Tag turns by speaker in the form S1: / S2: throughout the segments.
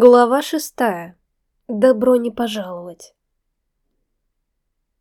S1: Глава шестая. Добро не пожаловать.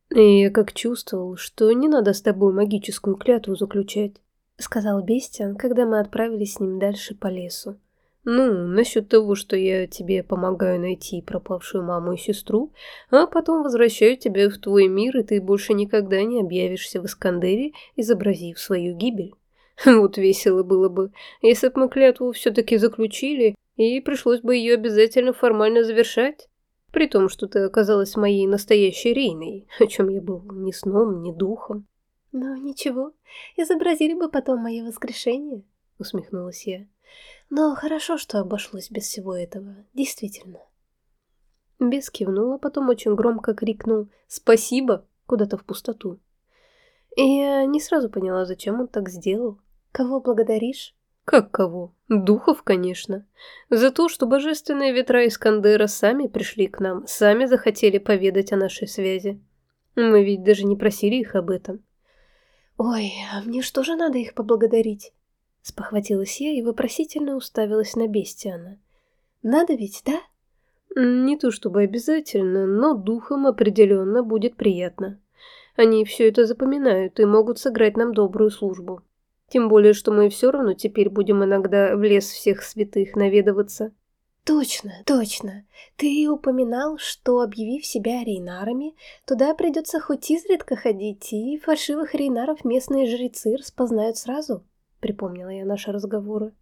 S2: «Я как чувствовал, что не надо с тобой магическую клятву заключать», —
S1: сказал Бестиан, когда мы отправились с ним дальше по лесу.
S2: «Ну, насчет того, что я тебе помогаю найти пропавшую маму и сестру, а потом возвращаю тебя в твой мир, и ты больше никогда не объявишься в Искандере, изобразив свою гибель. Вот весело было бы, если бы мы клятву все-таки заключили, и пришлось бы ее обязательно формально завершать. При том, что ты оказалась моей настоящей Рейной, о чем я был ни сном, ни духом.
S1: «Ну, ничего, изобразили бы потом мое воскрешение», — усмехнулась я. «Но хорошо, что обошлось без всего этого, действительно».
S2: Бес кивнул, а потом очень громко крикнул «Спасибо!» куда-то в пустоту. И я не сразу поняла, зачем он так сделал.
S1: «Кого благодаришь?»
S2: Как кого? Духов, конечно. За то, что божественные ветра Искандера сами пришли к нам, сами захотели поведать о нашей связи. Мы ведь даже не просили их об этом.
S1: «Ой, а мне что же надо их поблагодарить?» Спохватилась я и вопросительно уставилась на Бестиана. «Надо ведь, да?»
S2: «Не то чтобы обязательно, но духом определенно будет приятно. Они все это запоминают и могут сыграть нам добрую службу. Тем более, что мы все равно теперь будем иногда в лес всех святых наведываться.
S1: Точно, точно. Ты упоминал, что, объявив себя рейнарами, туда придется хоть изредка ходить, и фальшивых рейнаров местные жрецы распознают сразу, припомнила я наши разговоры.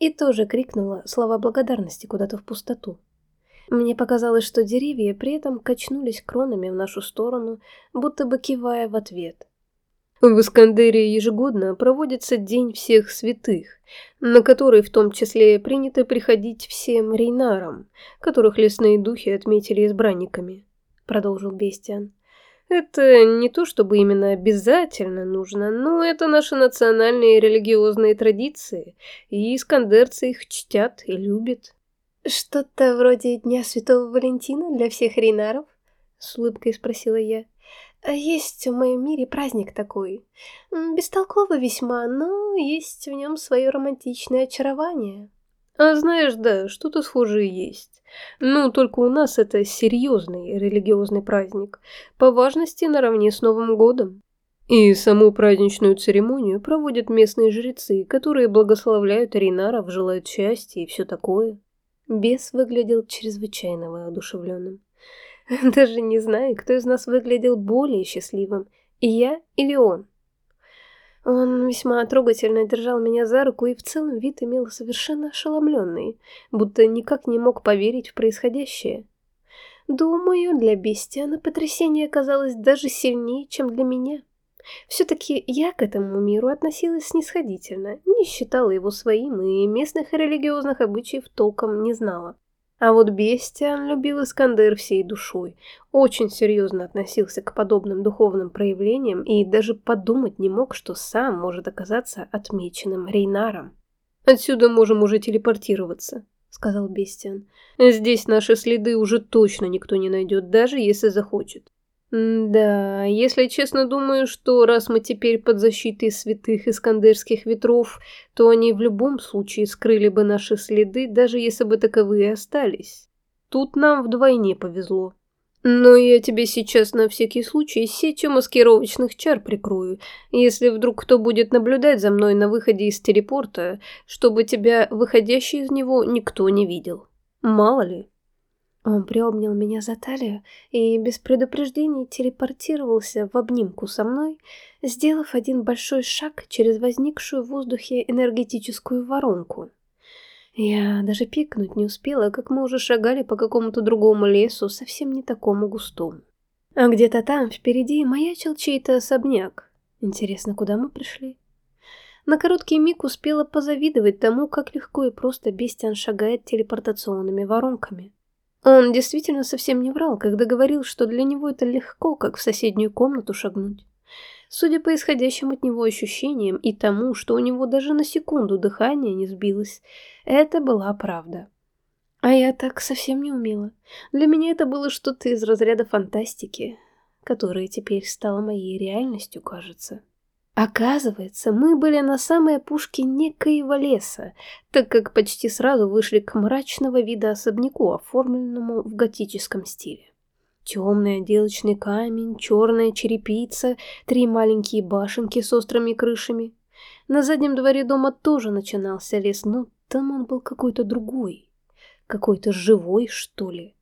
S1: И тоже крикнула слова благодарности куда-то в пустоту. Мне показалось, что деревья при этом качнулись кронами в нашу сторону, будто бы кивая в ответ.
S2: В Искандерии ежегодно проводится День всех святых, на который в том числе принято приходить всем рейнарам, которых лесные духи отметили избранниками, продолжил Бестиан. Это не то, чтобы именно обязательно нужно, но это наши национальные религиозные традиции, и искандерцы их чтят и любят.
S1: «Что-то вроде Дня Святого Валентина для всех рейнаров?» — с улыбкой спросила я. А есть в моем мире праздник такой. Бестолковый весьма, но есть в нем свое романтичное очарование.
S2: А знаешь, да, что-то схожее есть. Ну, только у нас это серьезный религиозный праздник, по важности наравне с Новым годом. И саму праздничную церемонию проводят местные жрецы, которые благословляют Ринаров, желают счастья и все такое.
S1: Бес выглядел чрезвычайно воодушевленным. Даже не знаю, кто из нас выглядел более счастливым, и я или он. Он весьма трогательно держал меня за руку и в целом вид имел совершенно ошеломленный, будто никак не мог поверить в происходящее. Думаю, для Бестиана потрясение оказалось даже сильнее, чем для меня. Все-таки я к этому миру относилась снисходительно, не считала его своим и местных религиозных обычаев толком не знала. А вот Бестиан любил Искандер всей душой, очень серьезно относился к подобным духовным проявлениям и даже подумать не мог, что сам может оказаться отмеченным Рейнаром.
S2: «Отсюда можем уже телепортироваться», — сказал Бестиан. «Здесь наши следы уже точно никто не найдет, даже если захочет. Да, если честно, думаю, что раз мы теперь под защитой святых искандерских ветров, то они в любом случае скрыли бы наши следы, даже если бы таковые остались. Тут нам вдвойне повезло. Но я тебе сейчас на всякий случай сетью маскировочных чар прикрою, если вдруг кто будет наблюдать за мной на выходе из телепорта, чтобы тебя, выходящий из него, никто не видел. Мало ли.
S1: Он приобнял меня за талию и без предупреждений телепортировался в обнимку со мной, сделав один большой шаг через возникшую в воздухе энергетическую воронку. Я даже пикнуть не успела, как мы уже шагали по какому-то другому лесу, совсем не такому густому. А где-то там впереди маячил чей-то особняк. Интересно, куда мы пришли? На короткий миг успела позавидовать тому, как легко и просто Бестиан шагает телепортационными воронками. Он действительно совсем не врал, когда говорил, что для него это легко, как в соседнюю комнату шагнуть. Судя по исходящим от него ощущениям и тому, что у него даже на секунду дыхание не сбилось, это была правда. А я так совсем не умела. Для меня это было что-то из разряда фантастики, которое теперь стало моей реальностью, кажется. Оказывается, мы были на самой опушке некоего леса, так как почти сразу вышли к мрачного вида особняку, оформленному в готическом стиле. Темный отделочный камень, черная черепица, три маленькие башенки с острыми крышами. На заднем дворе дома тоже начинался лес, но там он был какой-то другой, какой-то живой, что ли,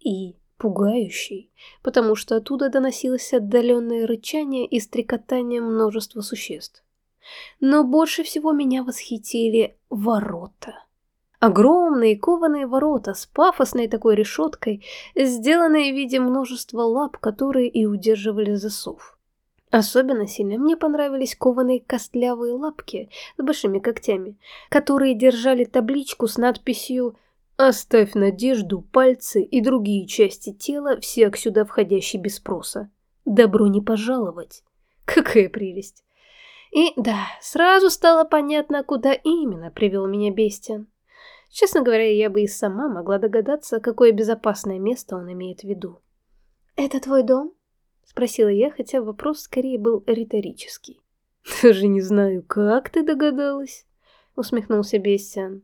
S1: и пугающий, потому что оттуда доносилось отдаленное рычание и стрекотание множества существ. Но больше всего меня восхитили ворота. Огромные кованые ворота с пафосной такой решеткой, сделанные в виде множества лап, которые и удерживали засов. Особенно сильно мне понравились кованые костлявые лапки с большими когтями, которые держали табличку с надписью Оставь надежду, пальцы и другие части тела всяк сюда входящий без спроса. Добро не пожаловать. Какая прелесть. И да, сразу стало понятно, куда именно привел меня Бестиан. Честно говоря, я бы и сама могла догадаться, какое безопасное место он имеет в виду. «Это твой дом?» — спросила я, хотя вопрос скорее был риторический.
S2: «Даже не знаю, как ты догадалась?» — усмехнулся Бестиан.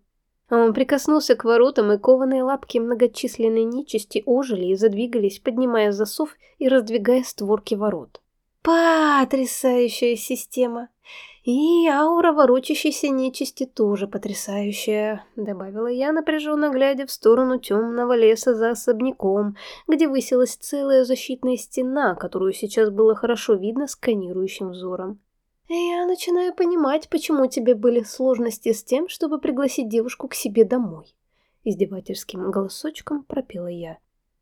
S1: Он прикоснулся к воротам, и кованые лапки многочисленной нечисти ожили и задвигались, поднимая засов и раздвигая створки ворот. Потрясающая система! И аура ворочащейся нечисти тоже потрясающая, добавила я, напряженно глядя в сторону темного леса за особняком, где высилась целая защитная стена, которую сейчас было хорошо видно сканирующим взором. «Я начинаю понимать, почему тебе были сложности с тем, чтобы пригласить девушку к себе домой», — издевательским голосочком пропела я.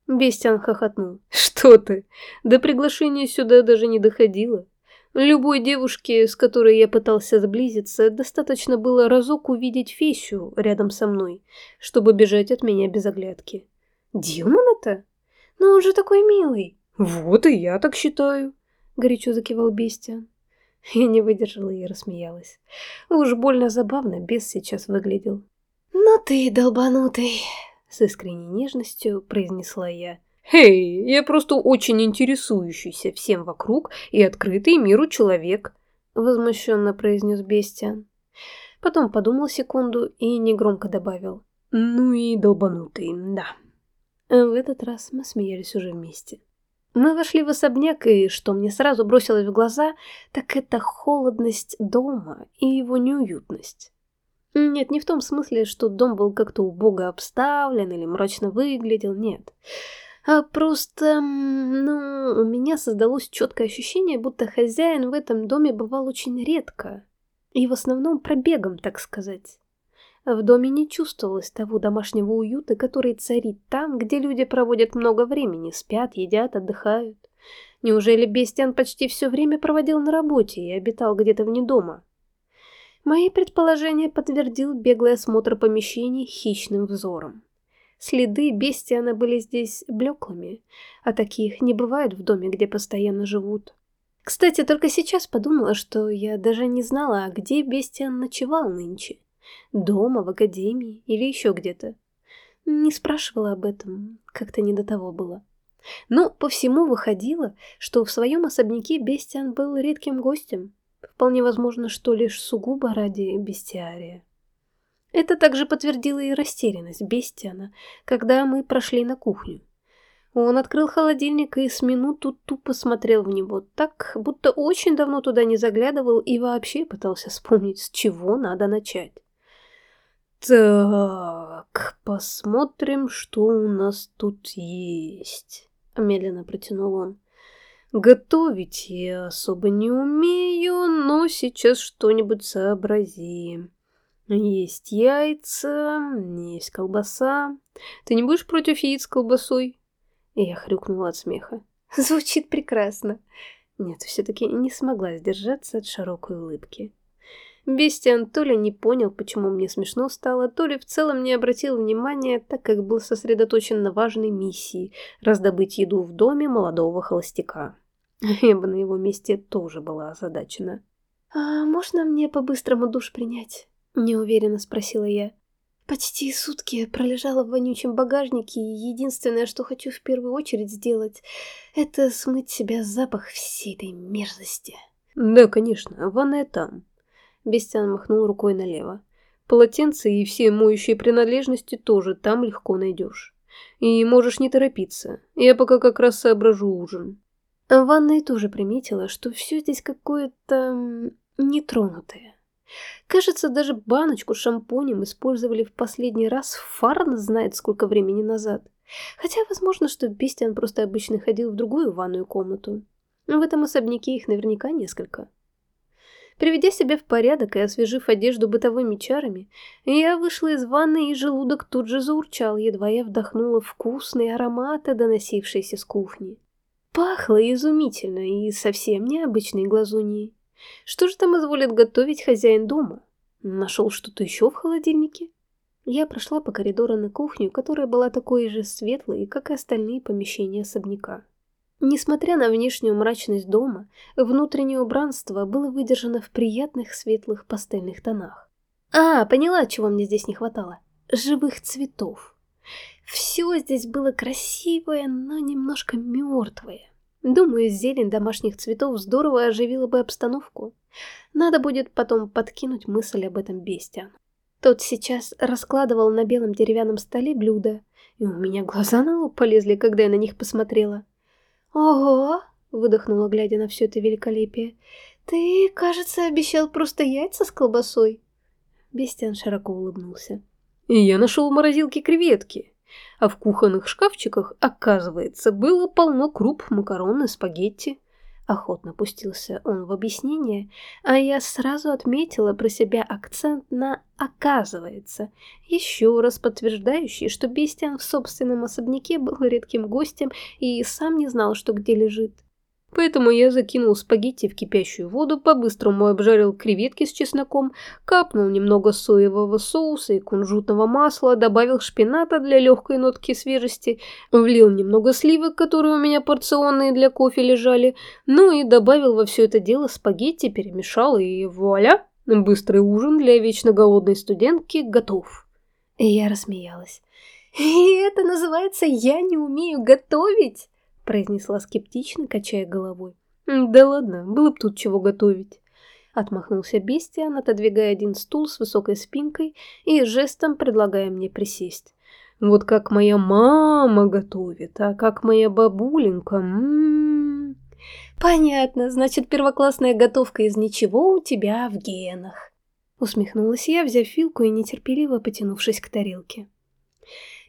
S2: Бестиан хохотнул. «Что ты? До приглашения сюда даже не доходило. Любой девушке, с которой я пытался сблизиться, достаточно было разок увидеть Фесю рядом со мной, чтобы бежать от меня без оглядки.
S1: Дилмана-то? Но он же такой милый.
S2: Вот и я так считаю, горячо закивал Бестиан.
S1: Я не выдержала и рассмеялась. Уж больно забавно бес сейчас выглядел.
S2: «Ну ты долбанутый!» — с искренней нежностью произнесла я. «Эй, я просто очень интересующийся всем вокруг и открытый миру человек», — возмущенно произнес Бестиан. Потом подумал секунду и негромко добавил. «Ну и долбанутый, да».
S1: В этот раз мы смеялись уже вместе. Мы вошли в особняк, и что мне сразу бросилось в глаза, так это холодность дома и его неуютность. Нет, не в том смысле, что дом был как-то убого обставлен или мрачно выглядел, нет. А просто, ну, у меня создалось четкое ощущение, будто хозяин в этом доме бывал очень редко. И в основном пробегом, так сказать. В доме не чувствовалось того домашнего уюта, который царит там, где люди проводят много времени, спят, едят, отдыхают. Неужели Бестиан почти все время проводил на работе и обитал где-то вне дома? Мои предположения подтвердил беглый осмотр помещений хищным взором. Следы Бестиана были здесь блеклыми, а таких не бывает в доме, где постоянно живут. Кстати, только сейчас подумала, что я даже не знала, а где Бестиан ночевал нынче. Дома, в академии или еще где-то. Не спрашивала об этом, как-то не до того было. Но по всему выходило, что в своем особняке Бестиан был редким гостем. Вполне возможно, что лишь сугубо ради бестиария. Это также подтвердило и растерянность Бестиана, когда мы прошли на кухню. Он открыл холодильник и с минуту тупо смотрел в него, так, будто очень давно туда не заглядывал и вообще пытался вспомнить, с чего надо начать.
S2: «Так, посмотрим, что у нас тут есть», — медленно протянул он. «Готовить я особо не умею, но сейчас что-нибудь сообразим. Есть яйца, есть колбаса. Ты не будешь против яиц с колбасой?» Я хрюкнула от смеха.
S1: «Звучит прекрасно». Нет, все-таки не смогла сдержаться от широкой улыбки. Бестиан то ли не понял, почему мне смешно стало, то ли в целом не обратил внимания, так как был сосредоточен на важной миссии – раздобыть еду в доме молодого холостяка. Я бы на его месте тоже была озадачена. «А можно мне по-быстрому душ принять?» – неуверенно спросила я. Почти сутки пролежала в вонючем багажнике, и единственное, что хочу в первую очередь сделать, это смыть себя запах всей этой мерзости.
S2: Да, конечно, ванная там. Бестян махнул рукой налево. Полотенце и все моющие принадлежности тоже там легко найдешь. И можешь не торопиться. Я пока как раз соображу ужин.
S1: В ванной тоже приметила, что все здесь какое-то нетронутое. Кажется, даже баночку шампунем использовали в последний раз Фарн знает сколько времени назад. Хотя, возможно, что Бестиан просто обычно ходил в другую ванную комнату. В этом особняке их наверняка несколько. Приведя себя в порядок и освежив одежду бытовыми чарами, я вышла из ванны, и желудок тут же заурчал, едва я вдохнула вкусные ароматы, доносившиеся с кухни. Пахло изумительно и совсем необычной глазуньей. Что же там изволит готовить хозяин дома? Нашел что-то еще в холодильнике? Я прошла по коридору на кухню, которая была такой же светлой, как и остальные помещения особняка. Несмотря на внешнюю мрачность дома, внутреннее убранство было выдержано в приятных светлых пастельных тонах. А, поняла, чего мне здесь не хватало. Живых цветов. Все здесь было красивое, но немножко мертвое. Думаю, зелень домашних цветов здорово оживила бы обстановку. Надо будет потом подкинуть мысль об этом бестиану. Тот сейчас раскладывал на белом деревянном столе блюда, и у меня глаза на лоб полезли, когда я на них посмотрела. «Ого!» — выдохнула, глядя на все это великолепие. «Ты, кажется, обещал просто яйца с колбасой?» Бестиан широко улыбнулся.
S2: «И я нашел в морозилке креветки а в кухонных шкафчиках, оказывается, было полно круп, макарон и спагетти.
S1: Охотно пустился он в объяснение, а я сразу отметила про себя акцент на «оказывается», еще раз подтверждающий, что Бестиан в собственном особняке был редким гостем и сам не знал, что где лежит.
S2: Поэтому я закинул спагетти в кипящую воду, по-быстрому обжарил креветки с чесноком, капнул немного соевого соуса и кунжутного масла, добавил шпината для легкой нотки свежести, влил немного сливок, которые у меня порционные для кофе лежали, ну и добавил во все это дело спагетти, перемешал и вуаля, быстрый ужин для вечно голодной студентки готов.
S1: И я рассмеялась. «И это называется «я не умею готовить»?» Произнесла скептично, качая головой.
S2: «Да ладно, было бы тут чего готовить». Отмахнулся Бестиан, отодвигая один стул с высокой спинкой и жестом предлагая мне присесть. «Вот как моя мама готовит, а как моя бабуленька, м м-м-м».
S1: «Понятно, значит, первоклассная готовка из ничего у тебя в генах». Усмехнулась я, взяв вилку и нетерпеливо потянувшись к тарелке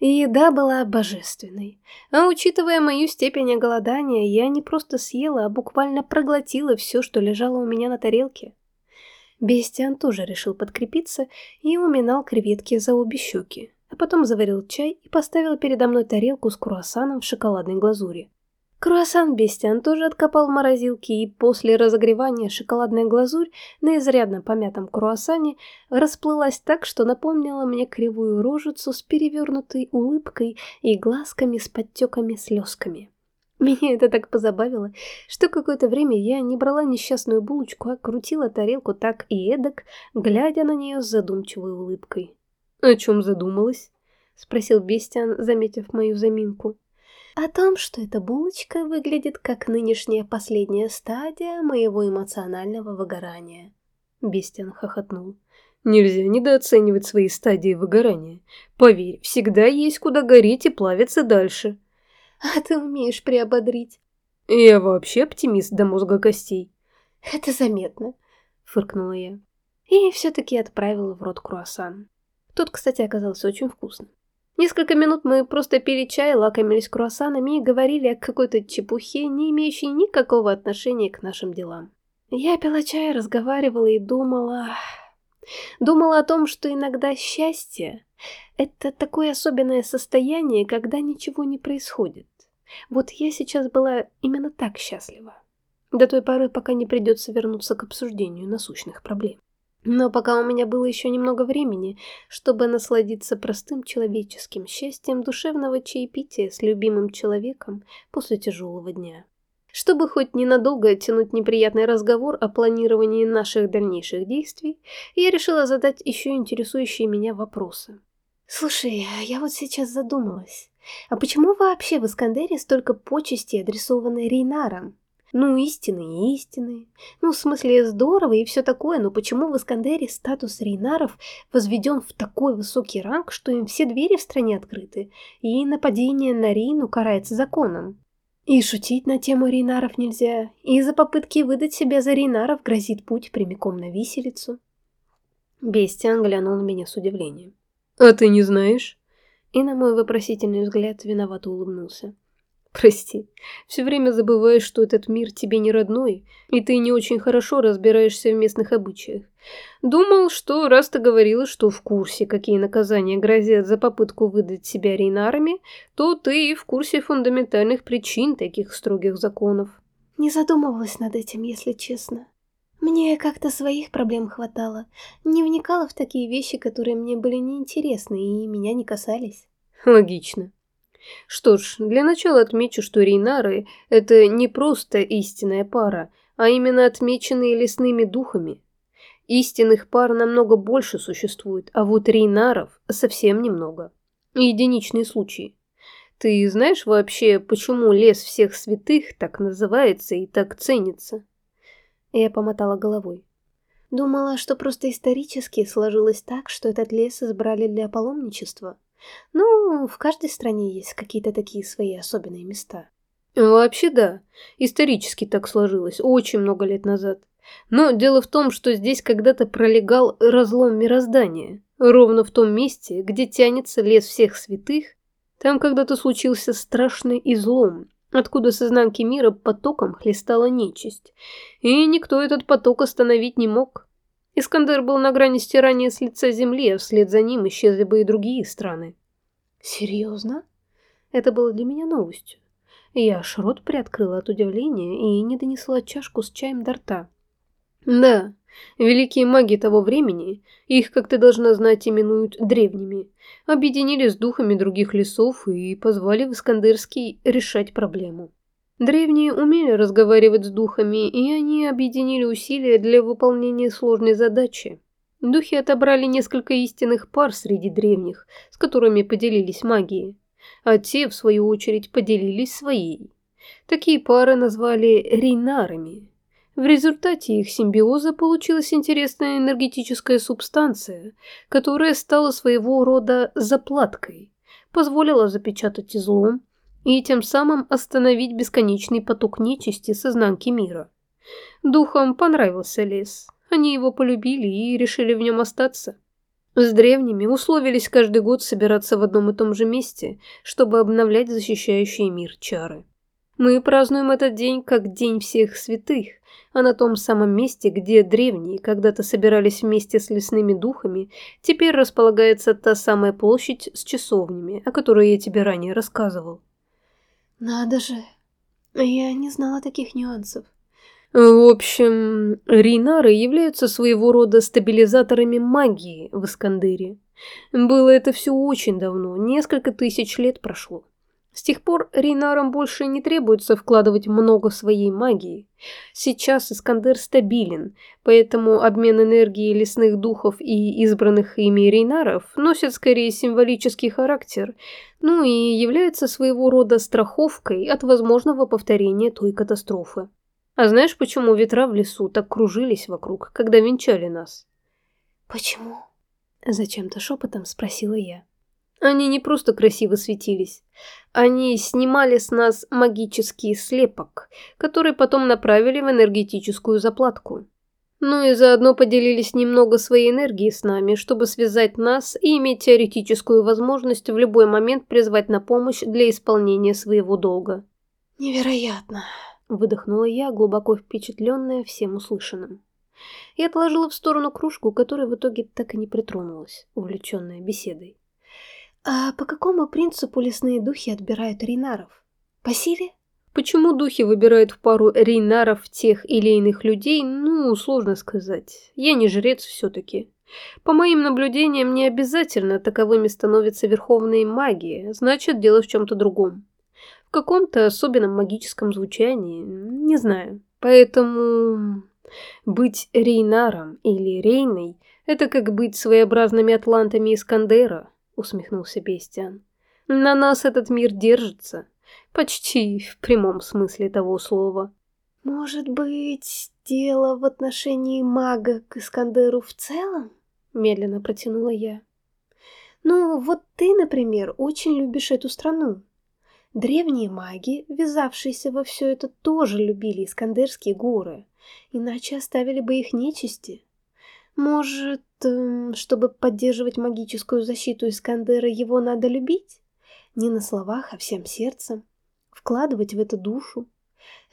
S1: и еда была божественной. А учитывая мою степень оголодания, я не просто съела, а буквально проглотила все, что лежало у меня на тарелке. Бестиан тоже решил подкрепиться и уминал креветки за обе щеки, а потом заварил чай и поставил передо мной тарелку с круассаном в шоколадной глазури. Круассан Бестиан тоже откопал в морозилке, и после разогревания шоколадная глазурь на изрядно помятом круассане расплылась так, что напомнила мне кривую рожицу с перевернутой улыбкой и глазками с подтеками-слезками. Меня это так позабавило, что какое-то время я не брала несчастную булочку, а крутила тарелку так и эдак, глядя на нее с задумчивой улыбкой.
S2: «О чем задумалась?»
S1: — спросил Бестиан, заметив мою заминку. О том, что эта булочка выглядит как нынешняя последняя стадия моего эмоционального выгорания.
S2: Бестиан хохотнул. Нельзя недооценивать свои стадии выгорания. Поверь, всегда есть куда гореть и плавиться дальше.
S1: А ты умеешь приободрить.
S2: Я вообще оптимист до мозга костей.
S1: Это заметно, фыркнула я. И все-таки отправила в рот круассан. Тот, кстати, оказался очень вкусным. Несколько минут мы просто пили чай, лакомились круассанами и говорили о какой-то чепухе, не имеющей никакого отношения к нашим делам. Я пила чай, разговаривала и думала... Думала о том, что иногда счастье — это такое особенное состояние, когда ничего не происходит. Вот я сейчас была именно так счастлива. До той поры, пока не придется вернуться к обсуждению насущных проблем. Но пока у меня было еще немного времени, чтобы насладиться простым человеческим счастьем душевного чаепития с любимым человеком после тяжелого дня. Чтобы хоть ненадолго оттянуть неприятный разговор о планировании наших дальнейших действий, я решила задать еще интересующие меня вопросы. «Слушай, я вот сейчас задумалась, а почему вообще в Искандере столько почестей адресованы Рейнарам? Ну, истинные и истинные. Ну, в смысле, здорово и все такое, но почему в Искандере статус рейнаров возведен в такой высокий ранг, что им все двери в стране открыты, и нападение на Рейну карается законом? И шутить на тему рейнаров нельзя, и за попытки выдать себя за рейнаров грозит путь прямиком на виселицу. Бестиан глянул на меня с удивлением.
S2: «А ты не знаешь?»
S1: И на мой вопросительный взгляд виновато улыбнулся.
S2: Прости, все время забываешь, что этот мир тебе не родной, и ты не очень хорошо разбираешься в местных обычаях. Думал, что раз ты говорила, что в курсе, какие наказания грозят за попытку выдать себя рейнарами, то ты и в курсе фундаментальных причин таких строгих законов.
S1: Не задумывалась над этим, если честно. Мне как-то своих проблем хватало. Не вникала в такие вещи, которые мне были неинтересны и меня не касались.
S2: Логично. Что ж, для начала отмечу, что рейнары – это не просто истинная пара, а именно отмеченные лесными духами. Истинных пар намного больше существует, а вот рейнаров совсем немного. Единичные случаи. Ты знаешь вообще, почему лес всех святых так называется и так ценится?
S1: Я помотала головой. Думала, что просто исторически сложилось так, что этот лес избрали для паломничества. Ну, в каждой стране есть какие-то такие свои особенные места.
S2: Вообще да, исторически так сложилось, очень много лет назад. Но дело в том, что здесь когда-то пролегал разлом мироздания. Ровно в том месте, где тянется лес всех святых, там когда-то случился страшный излом, откуда с изнанки мира потоком хлестала нечисть. И никто этот поток остановить не мог. Искандер был на грани стирания с лица земли, а вслед за ним исчезли бы и другие страны.
S1: Серьезно? Это было для меня новостью. Я аж рот приоткрыла от удивления и не донесла чашку с чаем до рта.
S2: Да, великие маги того времени, их, как ты должна знать, именуют древними, объединились с духами других лесов и позвали в Искандерский решать проблему. Древние умели разговаривать с духами, и они объединили усилия для выполнения сложной задачи. Духи отобрали несколько истинных пар среди древних, с которыми поделились магией, а те, в свою очередь, поделились своей. Такие пары назвали рейнарами. В результате их симбиоза получилась интересная энергетическая субстанция, которая стала своего рода заплаткой, позволила запечатать излом, и тем самым остановить бесконечный поток нечисти с изнанки мира. Духам понравился лес, они его полюбили и решили в нем остаться. С древними условились каждый год собираться в одном и том же месте, чтобы обновлять защищающие мир чары. Мы празднуем этот день как День всех святых, а на том самом месте, где древние когда-то собирались вместе с лесными духами, теперь располагается та самая площадь с часовнями, о которой я тебе ранее рассказывал.
S1: Надо же. Я не знала таких нюансов.
S2: В общем, рейнары являются своего рода стабилизаторами магии в Искандере. Было это все очень давно, несколько тысяч лет прошло. С тех пор Рейнарам больше не требуется вкладывать много своей магии. Сейчас Искандер стабилен, поэтому обмен энергией лесных духов и избранных ими Рейнаров носит скорее символический характер, ну и является своего рода страховкой от возможного повторения той катастрофы. А знаешь, почему ветра в лесу так кружились вокруг, когда венчали нас?
S1: Почему? Зачем-то шепотом спросила я.
S2: Они не просто красиво светились. Они снимали с нас магический слепок, который потом направили в энергетическую заплатку. Ну и заодно поделились немного своей энергией с нами, чтобы связать нас и иметь теоретическую возможность в любой момент призвать на помощь для исполнения своего долга.
S1: «Невероятно!» – выдохнула я, глубоко впечатленная всем услышанным. Я отложила в сторону кружку, которой в итоге так и не притронулась, увлеченная беседой. А по какому принципу лесные духи отбирают рейнаров? По силе?
S2: Почему духи выбирают в пару рейнаров тех или иных людей, ну, сложно сказать. Я не жрец все-таки. По моим наблюдениям, не обязательно таковыми становятся верховные маги, значит, дело в чем-то другом. В каком-то особенном магическом звучании, не знаю. Поэтому быть рейнаром или рейной – это как быть своеобразными атлантами Искандера, усмехнулся Бестиан. На нас этот мир держится. Почти в прямом смысле того слова.
S1: Может быть, дело в отношении мага к Искандеру в целом? Медленно протянула я. Ну, вот ты, например, очень любишь эту страну. Древние маги, ввязавшиеся во все это, тоже любили Искандерские горы, иначе оставили бы их нечисти. Может, эм, чтобы поддерживать магическую защиту Искандера, его надо любить? Не на словах, а всем сердцем. Вкладывать в это душу.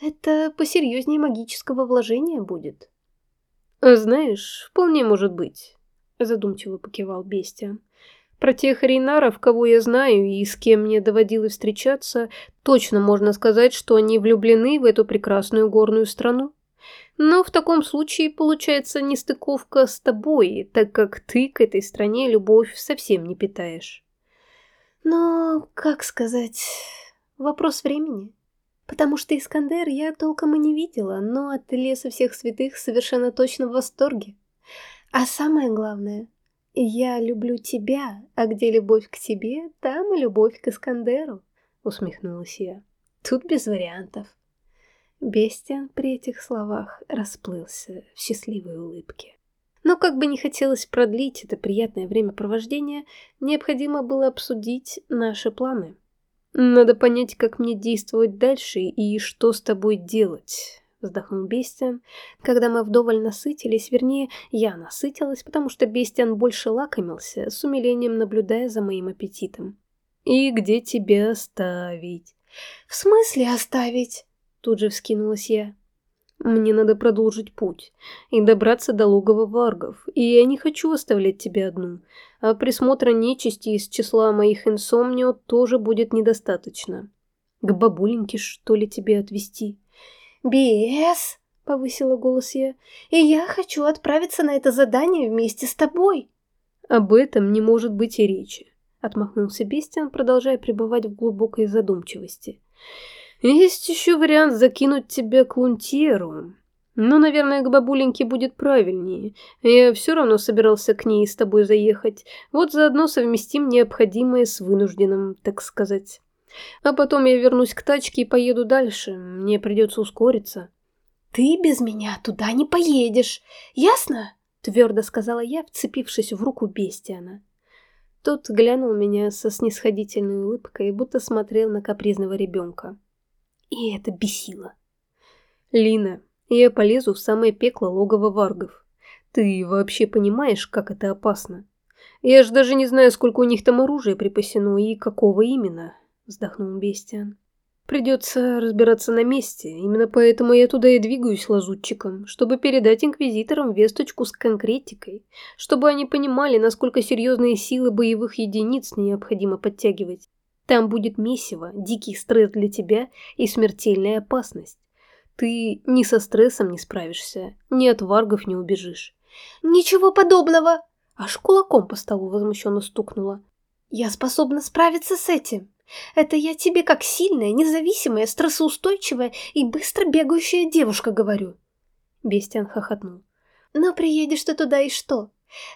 S1: Это посерьезнее магического вложения будет.
S2: «Знаешь, вполне может быть», — задумчиво покивал Бестиан. Про тех рейнаров, кого я знаю и с кем мне доводилось встречаться, точно можно сказать, что они влюблены в эту прекрасную горную страну. Но в таком случае получается нестыковка с тобой, так как ты к этой стране любовь совсем не питаешь.
S1: Но, как сказать, вопрос времени. Потому что Искандер я толком и не видела, но от леса всех святых совершенно точно в восторге. А самое главное — «Я люблю тебя, а где любовь к тебе, там и любовь к Искандеру», — усмехнулась я. «Тут без вариантов». Бестиан при этих словах расплылся в счастливой улыбке. Но как бы не хотелось продлить это приятное времяпровождение, необходимо было обсудить наши планы. Надо понять, как мне действовать дальше и что с тобой делать вздохнул Бестиан, когда мы вдоволь насытились, вернее, я насытилась, потому что Бестиан больше лакомился, с умилением наблюдая за моим аппетитом. «И где тебя оставить?» «В смысле оставить?» Тут же вскинулась я. «Мне надо продолжить путь и добраться до логова варгов, и я не хочу оставлять тебя одну, а присмотра нечисти из числа моих инсомнио тоже будет недостаточно. К бабуленьке, что ли, тебе отвезти?» «Бес!» — повысила голос я. «И я хочу отправиться на это задание вместе с тобой!»
S2: «Об этом не может быть и речи», — отмахнулся Бестиан, продолжая пребывать в глубокой задумчивости. «Есть еще вариант закинуть тебя к Лунтьеру. Но, наверное, к бабуленьке будет правильнее. Я все равно собирался к ней с тобой заехать. Вот заодно совместим необходимое с вынужденным, так сказать». А потом я вернусь к тачке и поеду дальше. Мне придется ускориться.
S1: Ты без меня туда не поедешь, ясно? Твердо сказала я, вцепившись в руку Бестиана.
S2: Тот глянул меня со снисходительной улыбкой, будто смотрел на капризного ребенка. И это бесило. Лина, я полезу в самое пекло логово варгов. Ты вообще понимаешь, как это опасно? Я же даже не знаю, сколько у них там оружия припасено и какого именно вздохнул Бестиан. Придется разбираться на месте, именно поэтому я туда и двигаюсь лазутчиком, чтобы передать инквизиторам весточку с конкретикой, чтобы они понимали, насколько серьезные силы боевых единиц необходимо подтягивать. Там будет месиво, дикий стресс для тебя и смертельная опасность. Ты ни со стрессом не справишься, ни от варгов не убежишь.
S1: «Ничего подобного!» Аж кулаком по столу возмущенно стукнула. «Я способна справиться с этим!» Это я тебе как сильная, независимая, стрессоустойчивая и быстро бегающая девушка говорю. Бестиан хохотнул. Но приедешь ты туда и что?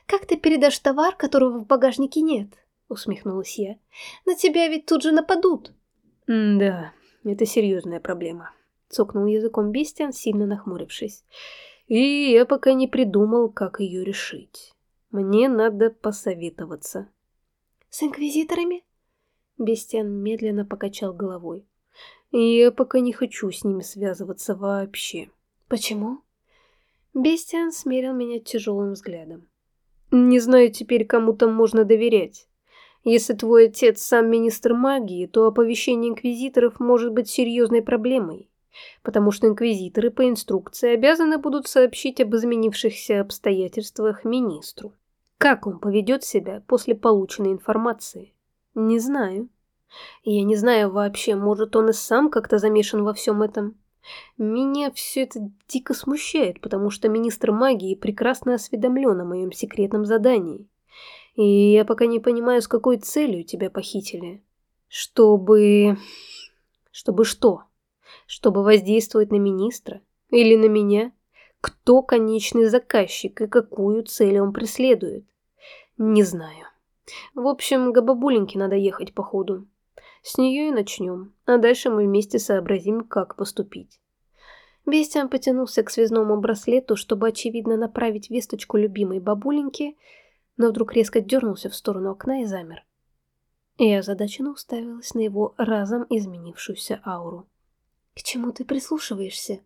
S1: Как ты передашь товар, которого в багажнике нет? Усмехнулась я. На тебя ведь тут же нападут.
S2: да, это серьезная проблема. Цокнул языком Бестиан, сильно нахмурившись. И я пока не придумал, как ее решить. Мне надо посоветоваться.
S1: С инквизиторами?
S2: Бестиан медленно покачал головой. «Я пока не хочу с ними связываться вообще».
S1: «Почему?»
S2: Бестиан смерил меня тяжелым взглядом. «Не знаю теперь, кому там можно доверять. Если твой отец сам министр магии, то оповещение инквизиторов может быть серьезной проблемой, потому что инквизиторы по инструкции обязаны будут сообщить об изменившихся обстоятельствах министру. Как он поведет себя после полученной информации? Не знаю. Я не знаю вообще, может он и сам как-то замешан во всем этом. Меня все это дико смущает, потому что министр магии прекрасно осведомлен о моем секретном задании. И я пока не понимаю, с какой целью тебя похитили. Чтобы... Чтобы что? Чтобы воздействовать на министра? Или на меня? Кто конечный заказчик и какую цель он преследует? Не знаю. В общем, к бабуленьке надо ехать, походу. С нее и начнем, а дальше мы вместе сообразим, как поступить.
S1: Бестиан потянулся к связному браслету, чтобы, очевидно, направить весточку любимой бабуленьки, но вдруг резко дернулся в сторону окна и замер. Я озадаченно уставилась на его разом изменившуюся ауру. «К чему ты прислушиваешься?»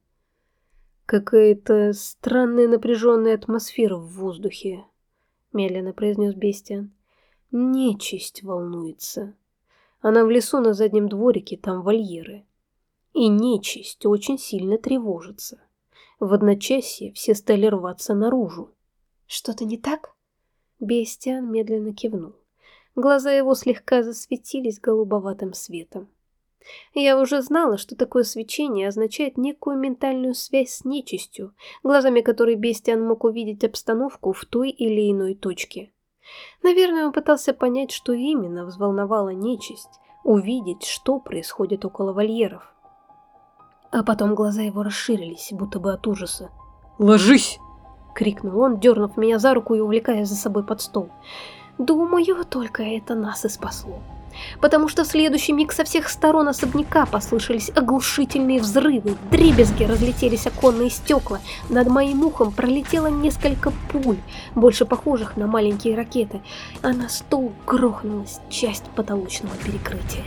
S2: «Какая-то странная напряженная атмосфера в воздухе», — медленно произнес Бестиан. «Нечисть волнуется. Она в лесу на заднем дворике, там вольеры. И нечисть очень сильно тревожится. В одночасье все стали рваться наружу.
S1: «Что-то не так?» Бестиан медленно кивнул. Глаза его слегка засветились голубоватым светом. Я уже знала, что такое свечение означает некую ментальную связь с нечистью, глазами которой Бестиан мог увидеть обстановку в той или иной точке. Наверное, он пытался понять, что именно взволновала нечисть, увидеть, что происходит около вольеров. А потом глаза его расширились, будто бы от ужаса.
S2: «Ложись!»
S1: — крикнул он, дернув меня за руку и увлекая за собой под стол. Думаю, только это нас и спасло потому что в следующий миг со всех сторон особняка послышались оглушительные взрывы, дребезги разлетелись оконные стекла, над моим ухом пролетело несколько пуль, больше похожих на маленькие ракеты, а на стол грохнулась часть потолочного перекрытия.